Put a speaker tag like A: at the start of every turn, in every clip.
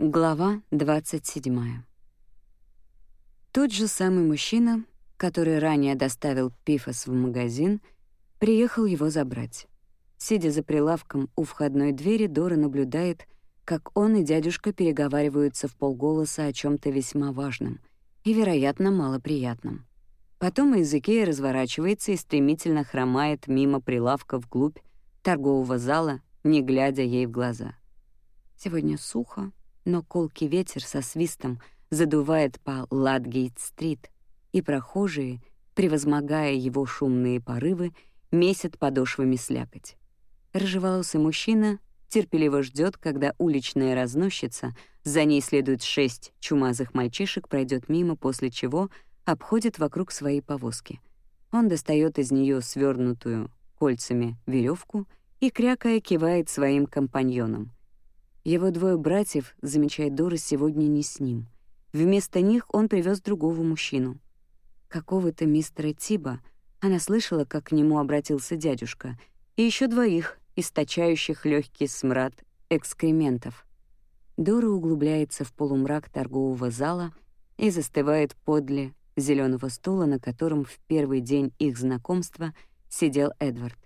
A: Глава 27. Тот же самый мужчина, который ранее доставил Пифос в магазин, приехал его забрать. Сидя за прилавком у входной двери, Дора наблюдает, как он и дядюшка переговариваются в полголоса о чем то весьма важном и, вероятно, малоприятном. Потом Изыкея разворачивается и стремительно хромает мимо прилавка вглубь торгового зала, не глядя ей в глаза. Сегодня сухо, но колкий ветер со свистом задувает по Ладгейт-стрит, и прохожие, превозмогая его шумные порывы, месят подошвами слякоть. Рыжеволосый мужчина терпеливо ждет, когда уличная разносчица, за ней следует шесть чумазых мальчишек, пройдет мимо, после чего обходит вокруг своей повозки. Он достает из нее свернутую кольцами веревку и, крякая, кивает своим компаньонам. Его двое братьев, замечает Дора, сегодня не с ним. Вместо них он привез другого мужчину. Какого-то мистера Тиба, она слышала, как к нему обратился дядюшка, и еще двоих, источающих легкий смрад экскрементов. Дора углубляется в полумрак торгового зала и застывает подле зеленого стула, на котором в первый день их знакомства сидел Эдвард.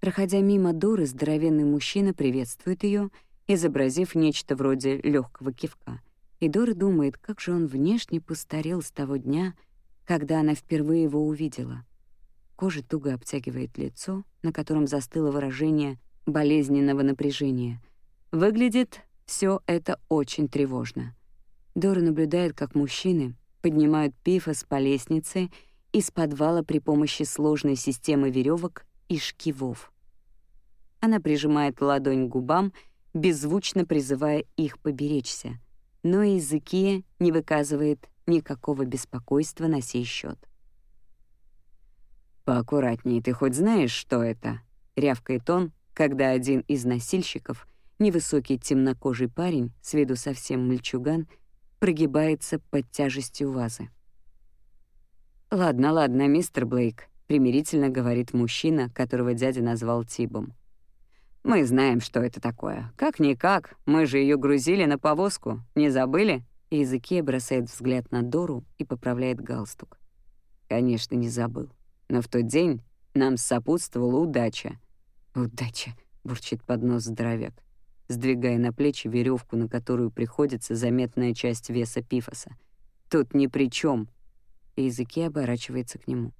A: Проходя мимо Доры, здоровенный мужчина приветствует ее — изобразив нечто вроде легкого кивка. И Дора думает, как же он внешне постарел с того дня, когда она впервые его увидела. Кожа туго обтягивает лицо, на котором застыло выражение болезненного напряжения. Выглядит все это очень тревожно. Дора наблюдает, как мужчины поднимают пифос по лестнице из подвала при помощи сложной системы веревок и шкивов. Она прижимает ладонь к губам беззвучно призывая их поберечься, но языки не выказывает никакого беспокойства на сей счет.
B: «Поаккуратнее, ты хоть знаешь, что это?» — рявкает он, когда один из носильщиков, невысокий темнокожий парень, с виду совсем мальчуган, прогибается под тяжестью вазы. «Ладно, ладно, мистер Блейк», — примирительно говорит мужчина, которого дядя назвал Тибом. Мы знаем, что это такое. Как-никак, мы же ее грузили на повозку. Не забыли?» Языке бросает взгляд на Дору и поправляет галстук. Конечно, не забыл. Но в тот день нам сопутствовала удача. «Удача», — бурчит под нос здоровяк, сдвигая на плечи веревку, на которую приходится заметная часть веса пифоса. «Тут ни при чем. Языки оборачивается к нему.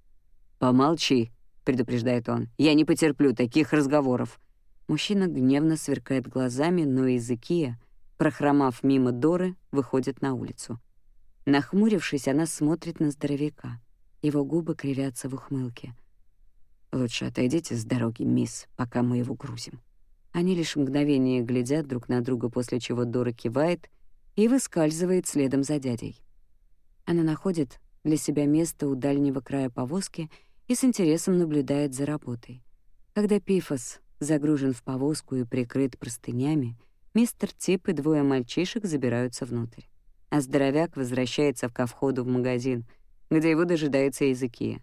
B: «Помолчи», — предупреждает он. «Я не потерплю таких разговоров». Мужчина гневно сверкает глазами, но Изыкия, прохромав мимо Доры, выходит на улицу. Нахмурившись, она смотрит на здоровяка. Его губы кривятся в ухмылке. «Лучше отойдите с дороги, мисс, пока мы его грузим». Они лишь мгновение глядят друг на друга, после чего Дора кивает и выскальзывает следом за дядей. Она находит для себя место у дальнего края повозки и с интересом наблюдает за работой. Когда Пифос загружен в повозку и прикрыт простынями, мистер Тип и двое мальчишек забираются внутрь. А здоровяк возвращается ко входу в магазин, где его дожидается языки.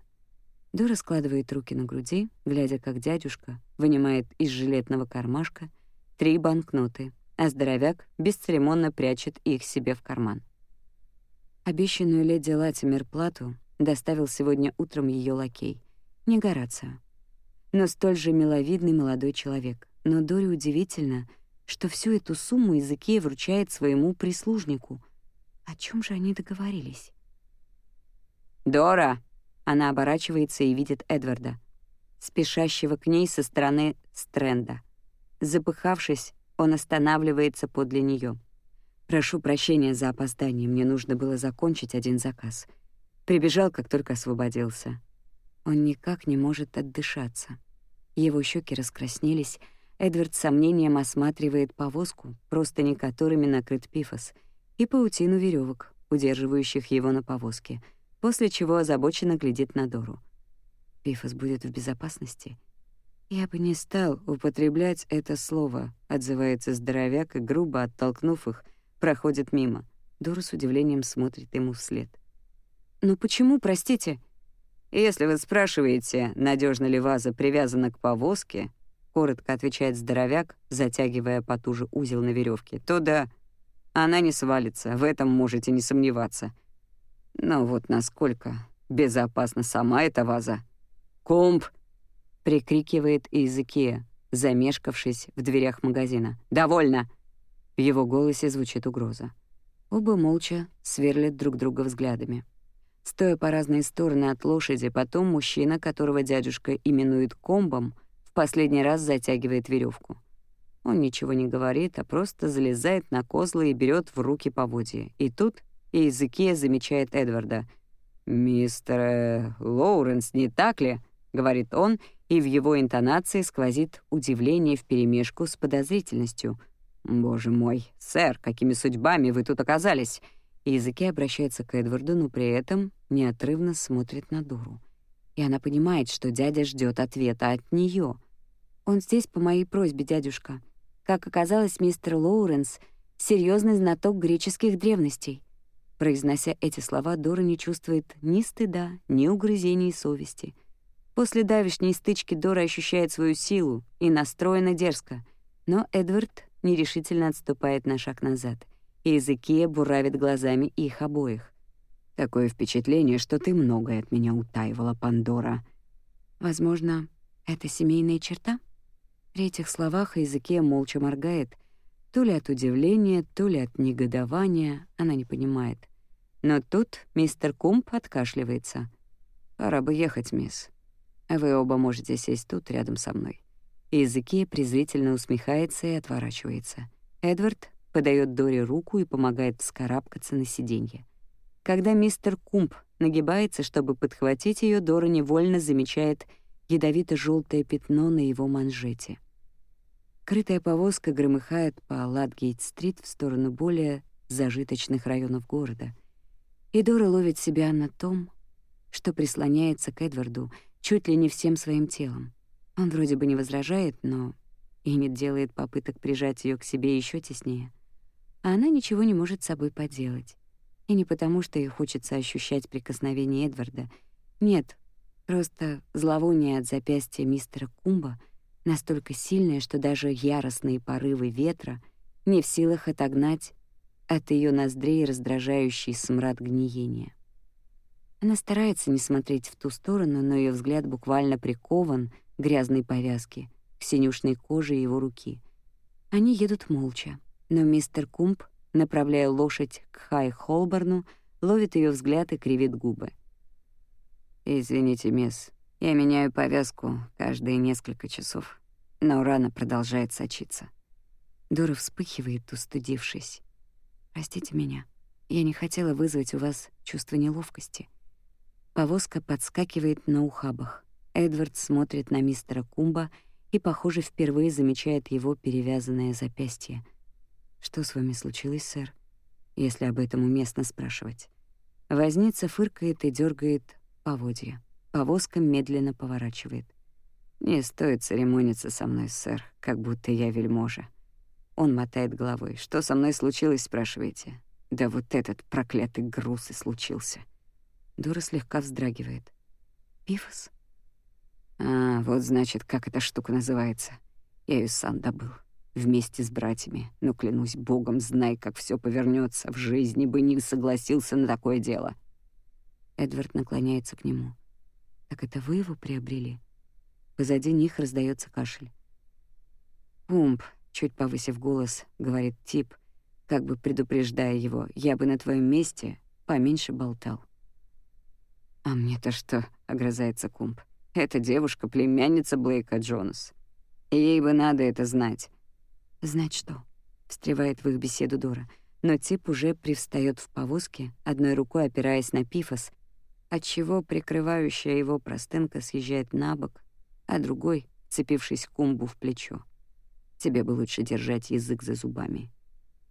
B: Дора складывает руки на груди, глядя, как дядюшка вынимает из жилетного кармашка три банкноты, а здоровяк бесцеремонно прячет их себе в карман. Обещанную леди Латимер плату доставил сегодня утром ее лакей, не Горацио но столь же миловидный молодой человек. Но Доре удивительно, что всю эту сумму Изыкея вручает своему прислужнику. О чем же они договорились? «Дора!» Она оборачивается и видит Эдварда, спешащего к ней со стороны стренда. Запыхавшись, он останавливается подле нее. «Прошу прощения за опоздание, мне нужно было закончить один заказ. Прибежал, как только освободился.
A: Он никак не может отдышаться. Его щеки раскраснелись. Эдвард с сомнением осматривает повозку, просто не которыми накрыт пифос, и паутину веревок, удерживающих его на повозке, после чего озабоченно глядит на Дору. Пифос будет в безопасности. «Я бы не стал употреблять это слово», — отзывается здоровяк и, грубо оттолкнув их, проходит мимо. Дора с удивлением смотрит ему вслед. «Но почему, простите?»
B: «Если вы спрашиваете, надежно ли ваза привязана к повозке», коротко отвечает здоровяк, затягивая потуже узел на веревке, то да. Она не свалится, в этом можете не сомневаться. Но вот насколько безопасна сама эта ваза. «Кумб!» — прикрикивает Изыкия, замешкавшись в дверях магазина. «Довольно!» В его голосе звучит угроза. Оба молча сверлят друг друга взглядами. Стоя по разные стороны от лошади, потом мужчина, которого дядюшка именует комбом, в последний раз затягивает веревку. Он ничего не говорит, а просто залезает на козлы и берет в руки поводья. И тут Изыкия замечает Эдварда. «Мистер э, Лоуренс, не так ли?» — говорит он, и в его интонации сквозит удивление вперемешку с подозрительностью. «Боже мой, сэр, какими судьбами вы тут оказались?» Языки обращается к Эдварду, но при этом неотрывно смотрит на Дуру. И она понимает, что дядя ждет ответа от нее. «Он здесь по моей просьбе, дядюшка. Как оказалось, мистер Лоуренс — серьезный знаток греческих древностей». Произнося эти слова, Дора не чувствует ни стыда, ни угрызений совести — После давешней стычки Дора ощущает свою силу и настроена дерзко, но Эдвард нерешительно отступает на шаг назад, и Эзекия буравит глазами их обоих. «Такое впечатление, что ты многое от меня утаивала, Пандора». Возможно, это семейная черта? При этих словах Эзекия молча моргает, то ли от удивления, то ли от негодования, она не понимает. Но тут мистер Кумп откашливается. «Пора бы ехать, мисс. Вы оба можете сесть тут рядом со мной». Языки презрительно усмехается и отворачивается. Эдвард подает Дори руку и помогает вскарабкаться на сиденье. Когда мистер Кумп нагибается, чтобы подхватить ее, Дора невольно замечает ядовито желтое пятно на его манжете. Крытая повозка громыхает по Ладгейт-стрит в сторону более зажиточных районов города. И Дора ловит себя на том, что прислоняется к Эдварду, чуть ли не всем своим телом. Он вроде бы не возражает, но Иннет делает попыток прижать ее к себе еще теснее. А она ничего не может с собой поделать. И не потому, что ей хочется ощущать прикосновение Эдварда. Нет, просто зловоние от запястья мистера Кумба настолько сильное, что даже яростные порывы ветра не в силах отогнать от ее ноздрей раздражающий смрад гниения. Она старается не смотреть в ту сторону, но ее взгляд буквально прикован к грязной повязке, к синюшной коже его руки. Они едут молча, но мистер Кумп, направляя лошадь к Хай-Холборну, ловит ее взгляд и кривит губы. «Извините, мисс, я меняю повязку каждые несколько часов, но рана продолжает сочиться». Дора вспыхивает, устудившись. «Простите меня, я не хотела вызвать у вас чувство неловкости». Повозка подскакивает на ухабах. Эдвард смотрит на мистера Кумба и, похоже, впервые замечает его перевязанное запястье. «Что с вами случилось, сэр?» Если об этом уместно спрашивать. Возница фыркает и дергает поводья. Повозка медленно поворачивает. «Не стоит церемониться со мной, сэр, как будто я вельможа». Он мотает головой. «Что со мной случилось?» — спрашиваете. «Да вот этот проклятый груз и случился». Дора слегка вздрагивает. «Пифос?» «А, вот значит, как эта штука называется. Я ее сам добыл. Вместе с братьями. Но, клянусь богом, знай, как все повернется. В жизни бы не согласился на такое дело». Эдвард наклоняется к нему. «Так это вы его приобрели?» Позади них раздается кашель. «Пумп», — чуть повысив голос, говорит тип, как бы предупреждая его, «я бы на твоем месте поменьше болтал». «А мне-то что?» — огрызается Кумп. «Эта девушка — племянница Блейка Джонас. Ей бы надо это знать». «Знать что?» — встревает в их беседу Дора. Но тип уже привстаёт в повозке, одной рукой опираясь на пифос, отчего прикрывающая его простынка съезжает на бок, а другой, цепившись Кумбу в плечо. «Тебе бы лучше держать язык за зубами».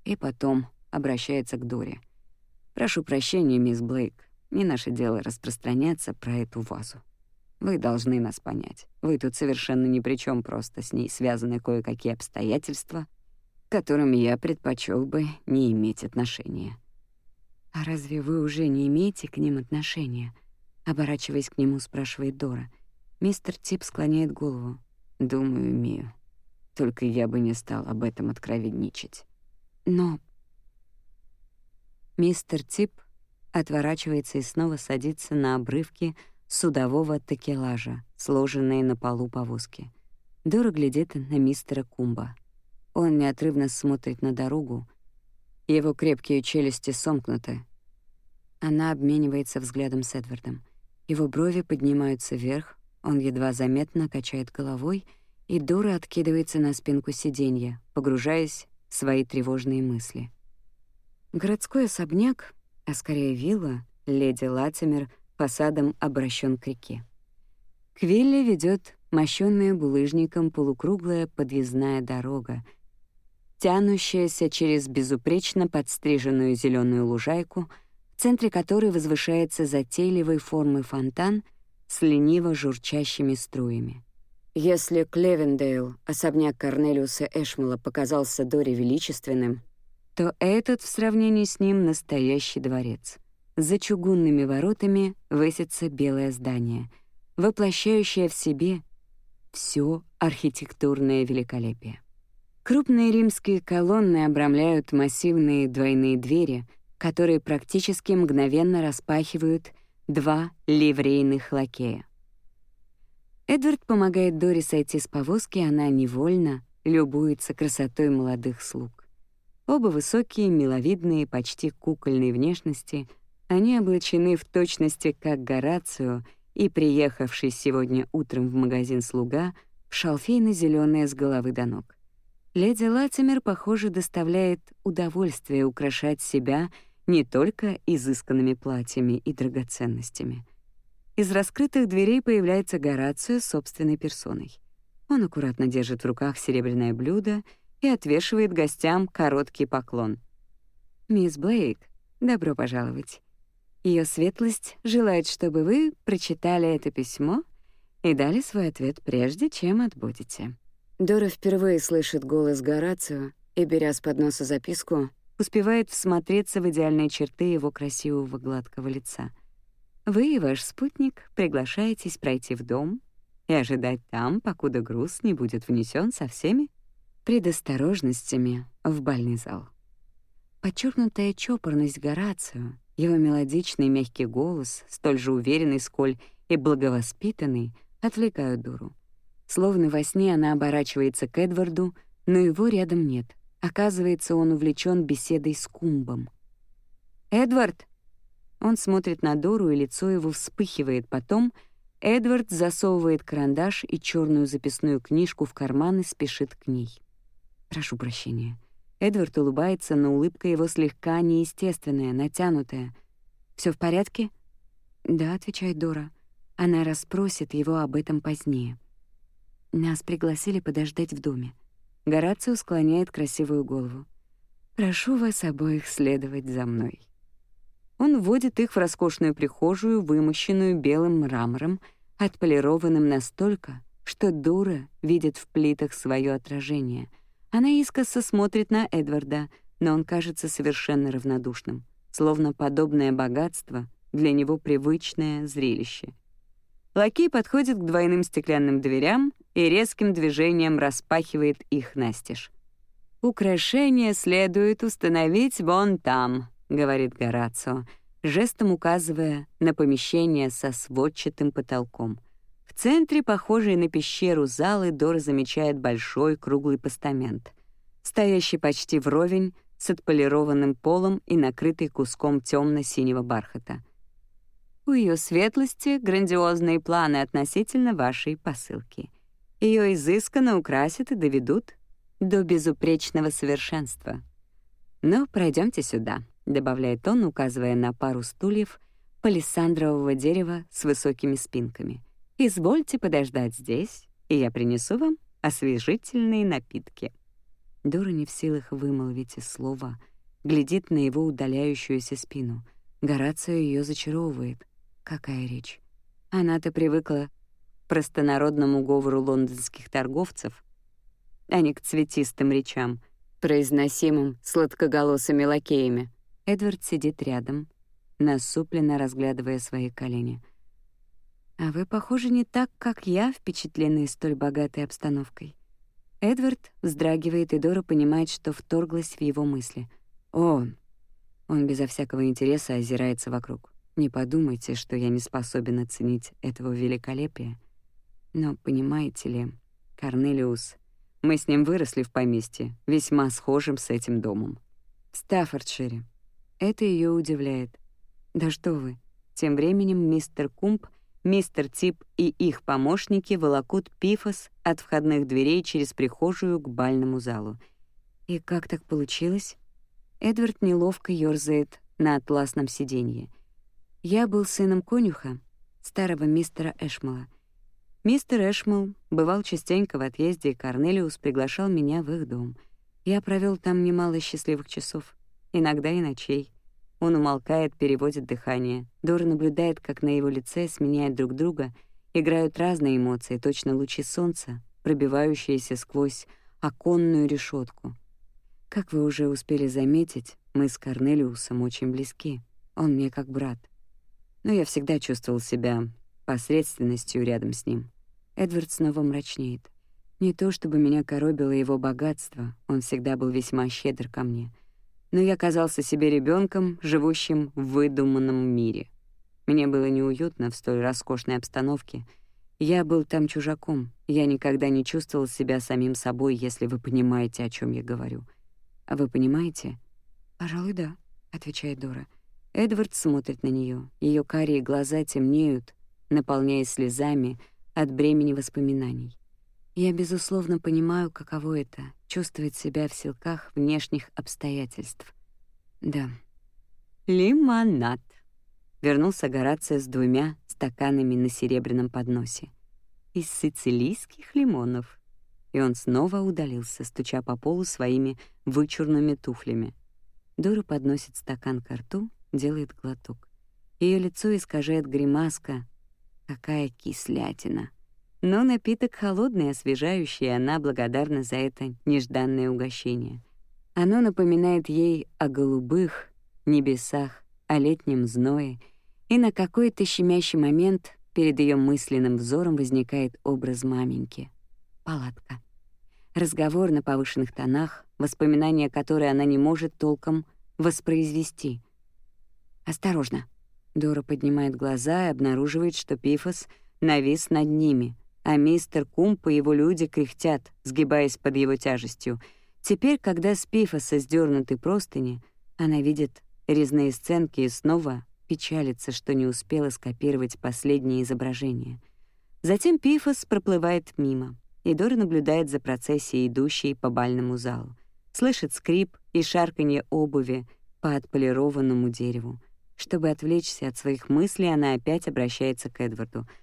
B: И потом обращается к Доре. «Прошу прощения, мисс Блейк. Не наше дело распространяться про эту вазу. Вы должны нас понять. Вы тут совершенно ни при чем, просто с ней связаны кое-какие обстоятельства, к которым я предпочел бы не иметь отношения. «А разве вы уже не имеете к ним отношения?» Оборачиваясь к нему, спрашивает Дора. Мистер Тип склоняет голову. «Думаю, имею. Только я бы не стал об этом откровенничать». «Но
A: Мистер Тип отворачивается и снова садится на обрывки судового такелажа, сложенные на полу повозки. Дора глядит на мистера Кумба. Он неотрывно смотрит на дорогу. Его крепкие челюсти сомкнуты. Она обменивается взглядом с Эдвардом. Его брови поднимаются вверх, он едва заметно качает головой, и Дора откидывается на спинку сиденья, погружаясь в свои тревожные мысли. Городской особняк, а скорее вилла, леди Латимер, фасадом обращен к реке. К вилле ведет мощенная булыжником полукруглая подъездная дорога, тянущаяся через безупречно подстриженную зеленую лужайку, в центре которой возвышается затейливой формы фонтан с лениво журчащими струями. Если Клевендейл, особняк Корнелиуса Эшмала, показался Дори величественным, то этот в сравнении с ним настоящий дворец. За чугунными воротами высится белое здание, воплощающее в себе все архитектурное великолепие. Крупные римские колонны обрамляют массивные двойные двери, которые практически мгновенно распахивают два ливрейных лакея. Эдвард помогает Дори сойти с повозки, она невольно любуется красотой молодых слуг. Оба высокие, миловидные, почти кукольной внешности, они облачены в точности как Горацио — и приехавший сегодня утром в магазин слуга в шалфейно зеленое с головы до ног. Леди Латимер, похоже, доставляет удовольствие украшать себя не только изысканными платьями и драгоценностями. Из раскрытых дверей появляется Горацио собственной персоной. Он аккуратно держит в руках серебряное блюдо и отвешивает гостям короткий поклон. «Мисс Блейк, добро пожаловать. Ее светлость желает, чтобы вы прочитали это письмо и дали свой ответ прежде, чем отбудете». Дора впервые слышит голос Горацио и, беря с подноса записку, успевает всмотреться в идеальные черты его красивого гладкого лица. Вы и ваш спутник приглашаетесь пройти в дом и ожидать там, покуда груз не будет внесен со всеми предосторожностями в бальный зал. Подчеркнутая чопорность Горацио его мелодичный мягкий голос, столь же уверенный, сколь и благовоспитанный, отвлекают дуру. Словно во сне она оборачивается к Эдварду, но его рядом нет. Оказывается, он увлечен беседой с Кумбом. «Эдвард!» Он смотрит на Дору, и лицо его вспыхивает. Потом Эдвард засовывает карандаш и черную записную книжку в карман и спешит к ней. «Прошу прощения». Эдвард улыбается, но улыбка его слегка неестественная, натянутая. Все в порядке?» «Да», — отвечает Дора. Она расспросит его об этом позднее. Нас пригласили подождать в доме. Горацио склоняет красивую голову. «Прошу вас обоих следовать за мной». Он вводит их в роскошную прихожую, вымощенную белым мрамором, отполированным настолько, что Дора видит в плитах свое отражение — она искоса смотрит на Эдварда, но он кажется совершенно равнодушным, словно подобное богатство для него привычное зрелище. Лакей подходит к двойным стеклянным дверям и резким движением распахивает их настежь. «Украшение следует установить вон там», — говорит Горацио, жестом указывая на помещение со сводчатым потолком — в центре, похожей на пещеру залы, Дора замечает большой круглый постамент, стоящий почти вровень с отполированным полом и накрытый куском темно-синего бархата. У ее светлости грандиозные планы относительно вашей посылки. Ее изысканно украсят и доведут до безупречного совершенства. Но пройдемте сюда, добавляет он, указывая на пару стульев палисандрового дерева с высокими спинками — Извольте подождать здесь, и я принесу вам освежительные напитки». Дора не в силах вымолвить и слова, глядит на его удаляющуюся спину. Горацио ее зачаровывает. Какая речь? Она-то привыкла к простонародному говору лондонских торговцев, а не к цветистым речам, произносимым сладкоголосыми лакеями. Эдвард сидит рядом, насупленно разглядывая свои колени — а вы, похоже, не так, как я, впечатлены столь богатой обстановкой. Эдвард вздрагивает, и Дора понимает, что вторглась в его мысли. О, Он безо всякого интереса озирается вокруг. Не подумайте, что я не способен оценить этого великолепия. Но понимаете ли, Корнелиус, мы с ним выросли в поместье, весьма схожим с этим домом. В Стаффордшире. Это ее удивляет. Да что вы. Тем временем мистер Кумп, мистер Тип и их помощники волокут пифос от входных дверей через прихожую к бальному залу. И как так получилось? Эдвард неловко ёрзает на атласном сиденье. Я был сыном конюха, старого мистера Эшмала. Мистер Эшмал бывал частенько в отъезде, и Корнелиус приглашал меня в их дом. Я провел там немало счастливых часов, иногда и ночей. Он умолкает, переводит дыхание. Дора наблюдает, как на его лице сменяют друг друга, играют разные эмоции, точно лучи солнца, пробивающиеся сквозь оконную решетку. Как вы уже успели заметить, мы с Корнелиусом очень близки. Он мне как брат. Но я всегда чувствовал себя посредственностью рядом с ним. Эдвард снова мрачнеет. Не то чтобы меня коробило его богатство, он всегда был весьма щедр ко мне — но я казался себе ребенком, живущим в выдуманном мире. Мне было неуютно в столь роскошной обстановке. Я был там чужаком. Я никогда не чувствовал себя самим собой, если вы понимаете, о чем я говорю. А вы понимаете? Пожалуй, да, отвечает Дора. Эдвард смотрит на нее. Ее карие глаза темнеют, наполняясь слезами от бремени воспоминаний. Я, безусловно, понимаю, каково это — чувствовать себя в силках внешних обстоятельств. Да. «Лимонад», — вернулся Горация с двумя стаканами на серебряном подносе. «Из сицилийских лимонов». И он снова удалился, стуча по полу своими вычурными туфлями. Дора подносит стакан к рту, делает глоток. Ее лицо искажает гримаска. Какая кислятина! Но напиток холодный, освежающий, и она благодарна за это нежданное угощение. Оно напоминает ей о голубых небесах, о летнем зное, и на какой-то щемящий момент перед ее мысленным взором возникает образ маменьки. Палатка. Разговор на повышенных тонах, воспоминания, которые она не может толком воспроизвести. «Осторожно!» Дора поднимает глаза и обнаруживает, что Пифос навис над ними — а мистер Кумп и его люди кряхтят, сгибаясь под его тяжестью. Теперь, когда с пифоса сдёрнуты простыни, она видит резные сценки и снова печалится, что не успела скопировать последнее изображение. Затем пифос проплывает мимо, и Дора наблюдает за процессией, идущей по бальному залу. Слышит скрип и шарканье обуви по отполированному дереву. Чтобы отвлечься от своих мыслей, она опять обращается к Эдварду —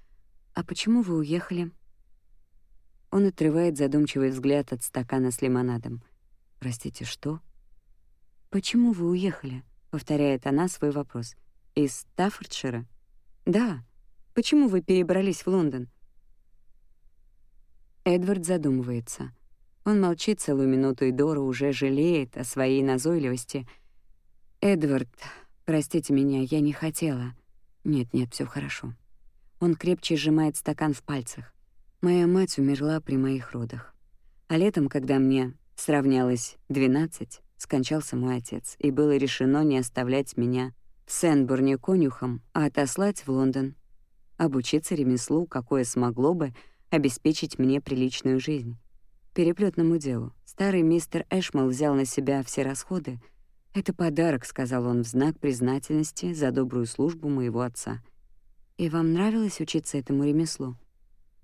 A: «А почему вы уехали?» Он отрывает задумчивый взгляд от стакана с лимонадом. «Простите, что?» «Почему вы уехали?» — повторяет она свой вопрос. «Из Стаффордшира?» «Да. Почему вы перебрались в Лондон?» Эдвард задумывается. Он молчит целую минуту, и Дора уже жалеет о своей назойливости. «Эдвард, простите меня, я не хотела». «Нет-нет, все хорошо. Он крепче сжимает стакан в пальцах. Моя мать умерла при моих родах. А летом, когда мне сравнялось 12, скончался мой отец, и было решено не оставлять меня в Сенбурне конюхом, а отослать в Лондон, обучиться ремеслу, какое смогло бы обеспечить мне приличную жизнь. Переплетному делу. Старый мистер Эшмал взял на себя все расходы. «Это подарок», — сказал он в знак признательности за добрую службу моего отца — и вам нравилось учиться этому ремеслу?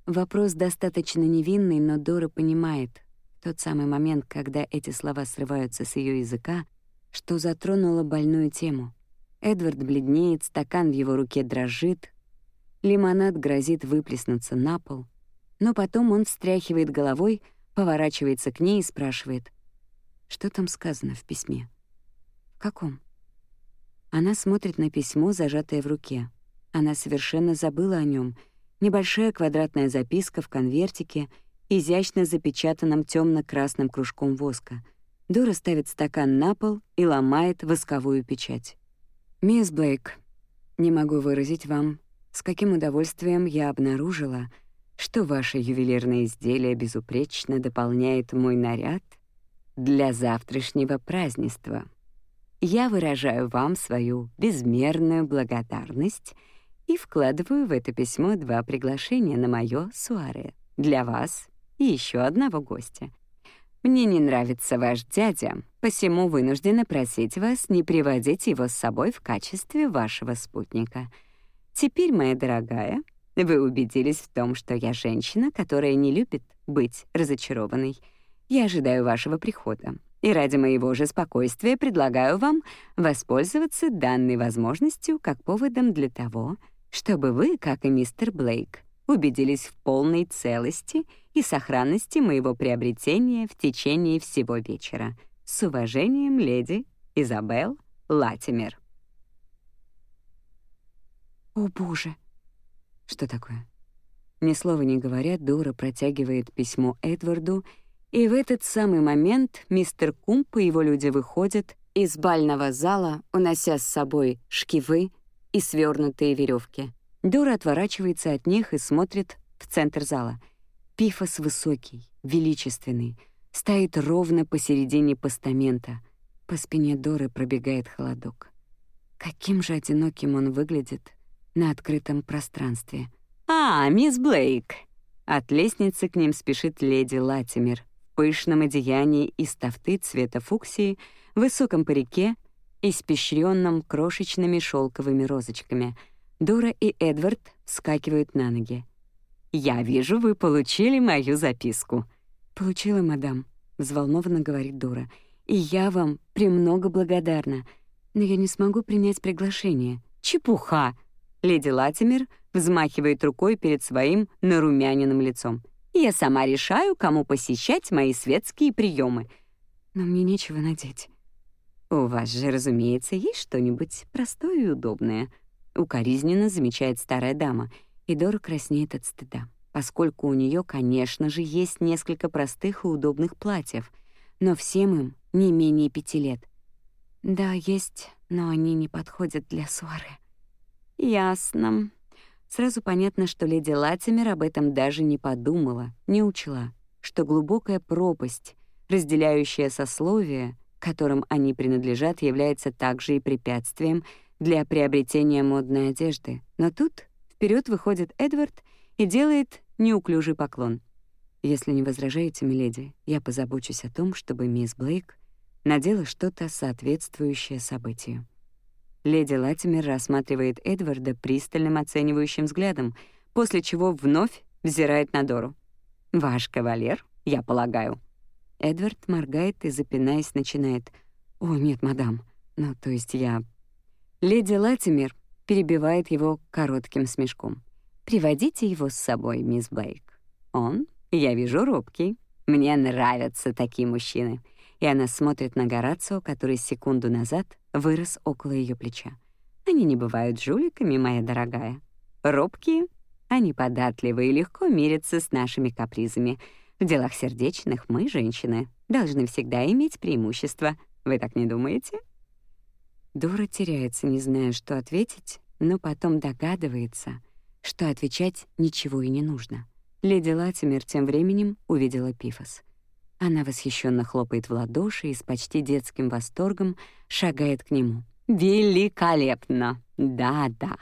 A: Вопрос достаточно невинный, но Дора понимает, в тот самый момент, когда эти слова срываются с ее языка, что затронула больную тему. Эдвард бледнеет, стакан в его руке дрожит, лимонад грозит выплеснуться на пол, но потом он встряхивает головой, поворачивается к ней и спрашивает, что там сказано в письме. «В каком?» Она смотрит на письмо, зажатое в руке. Она совершенно забыла о нем. Небольшая квадратная записка в конвертике, изящно запечатанном темно красным кружком воска. Дора ставит стакан на пол и ломает восковую печать. «Мисс Блейк, не могу выразить вам, с каким удовольствием я обнаружила, что ваше ювелирное изделие безупречно дополняет мой наряд для завтрашнего празднества. я выражаю вам свою безмерную благодарность и вкладываю в это письмо два приглашения на моё суаре для вас и еще одного гостя. Мне не нравится ваш дядя, посему вынуждена просить вас не приводить его с собой в качестве вашего спутника. Теперь, моя дорогая, вы убедились в том, что я женщина, которая не любит быть разочарованной. Я ожидаю вашего прихода, и ради моего же спокойствия предлагаю вам воспользоваться данной возможностью как поводом для того, чтобы вы, как и мистер Блейк, убедились в полной целости и сохранности моего приобретения в течение всего вечера. С уважением, леди Изабел Латимер.
B: О, боже.
A: Что такое? Ни слова не говоря, Дора протягивает письмо Эдварду, и в этот самый момент мистер Кумп и его люди выходят из бального зала, унося с собой шкивы и свернутые веревки. Дора отворачивается от них и смотрит в центр зала. Пифос высокий, величественный, стоит ровно посередине постамента. По спине Доры пробегает холодок. Каким же одиноким он выглядит на открытом пространстве. «А, мисс Блейк!» От лестницы к ним спешит леди Латимер в пышном одеянии из тафты цвета фуксии, в высоком парике, испещренном крошечными шелковыми розочками — Дора и Эдвард вскакивают на ноги. «Я вижу, вы получили мою записку».
B: «Получила, мадам», — взволнованно говорит Дора. «И я вам премного благодарна, но я не смогу принять приглашение».
A: «Чепуха!» Леди Латимер взмахивает рукой перед своим нарумяненным лицом. «Я сама решаю, кому посещать мои светские приемы.
B: «Но мне нечего надеть».
A: «У вас же, разумеется, есть что-нибудь простое и удобное», Укоризненно замечает старая дама, и Дора краснеет от стыда, поскольку у нее, конечно же, есть несколько простых и удобных платьев, но всем им не менее пяти лет.
B: Да, есть, но они не подходят для суары.
A: Ясно. Сразу понятно, что леди Латимер об этом даже не подумала, не учла, что глубокая пропасть, разделяющая сословия, которым они принадлежат, является также и препятствием — для приобретения модной одежды. Но тут вперед выходит Эдвард и делает неуклюжий поклон. «Если не возражаете, миледи, я позабочусь о том, чтобы мисс Блейк надела что-то соответствующее событию». Леди Латимер рассматривает Эдварда пристальным оценивающим взглядом, после чего вновь взирает на Дору. «Ваш кавалер, я полагаю». Эдвард моргает и, запинаясь, начинает. «О, нет, мадам. Ну, то есть я Леди Латимер перебивает его коротким смешком. «Приводите его с собой, мисс Блейк. Он, я вижу, робкий. Мне нравятся такие мужчины». И она смотрит на Горацио, который секунду назад вырос около ее плеча. «Они не бывают жуликами, моя дорогая. Робкие, они податливы и легко мирятся с нашими капризами. В делах сердечных мы, женщины, должны всегда иметь преимущество. Вы так не думаете?» Дора теряется, не зная, что ответить, но потом догадывается, что отвечать ничего и не нужно. Леди Латимер тем временем увидела Пифос. Она восхищенно хлопает в ладоши и с почти детским восторгом шагает к нему. «Великолепно! Да-да!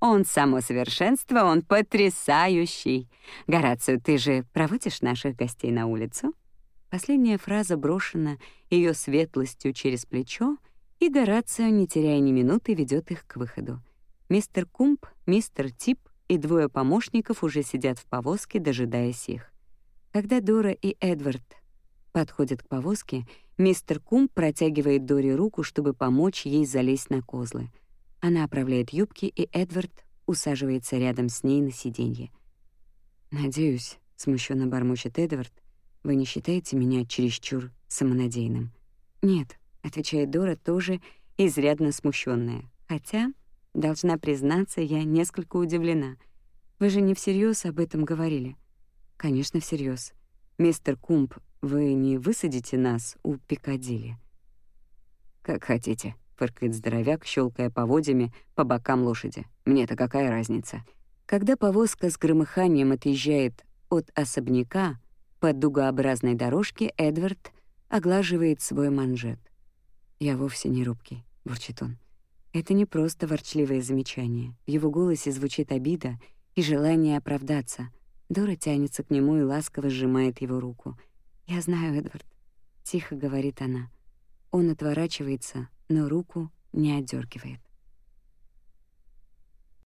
A: Он само совершенство, он потрясающий! Горацио, ты же проводишь наших гостей на улицу?» Последняя фраза брошена ее светлостью через плечо, и Горацио, не теряя ни минуты, ведет их к выходу. Мистер Кумп, мистер Тип и двое помощников уже сидят в повозке, дожидаясь их. Когда Дора и Эдвард подходят к повозке, мистер Кумп протягивает Доре руку, чтобы помочь ей залезть на козлы. Она оправляет юбки, и Эдвард усаживается рядом с ней на сиденье. «Надеюсь», — смущенно бормочет Эдвард, «вы не считаете меня чересчур самонадеянным?» «Нет», отвечает Дора, тоже изрядно смущенная. Хотя, должна признаться, я несколько удивлена. Вы же не всерьез об этом говорили? Конечно, всерьез. Мистер Кумп, вы не высадите нас у Пикадилли? Как хотите, фыркает здоровяк, щелкая поводьями по бокам лошади. Мне-то какая разница? Когда повозка с громыханием отъезжает от особняка по дугообразной дорожке, Эдвард оглаживает свой манжет. «Я вовсе не робкий», — бурчит он. Это не просто ворчливое замечание. В его голосе звучит обида и желание оправдаться. Дора тянется к нему и ласково сжимает его руку. «Я знаю, Эдвард», — тихо говорит она. Он отворачивается, но руку не отдергивает.